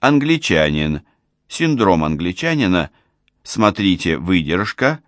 Англичанин. Синдром англичанина. Смотрите «Выдержка»,